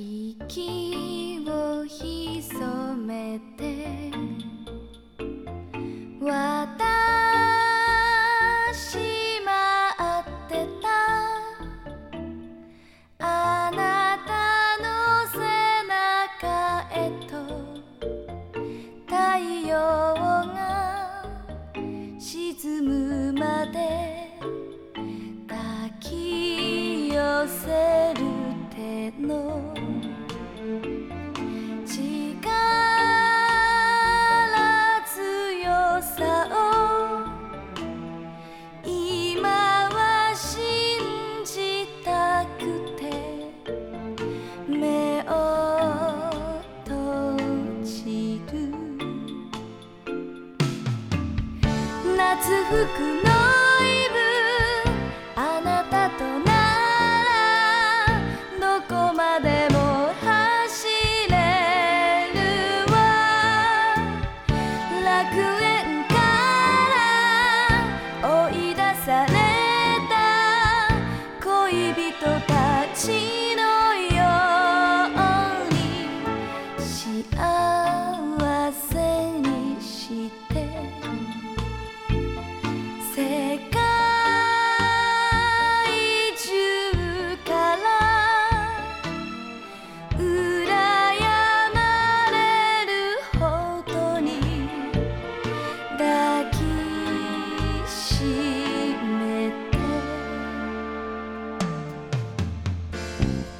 息を潜めて私待ってた。あなたの背中へと太陽が沈むまで抱き寄せる手の吹く you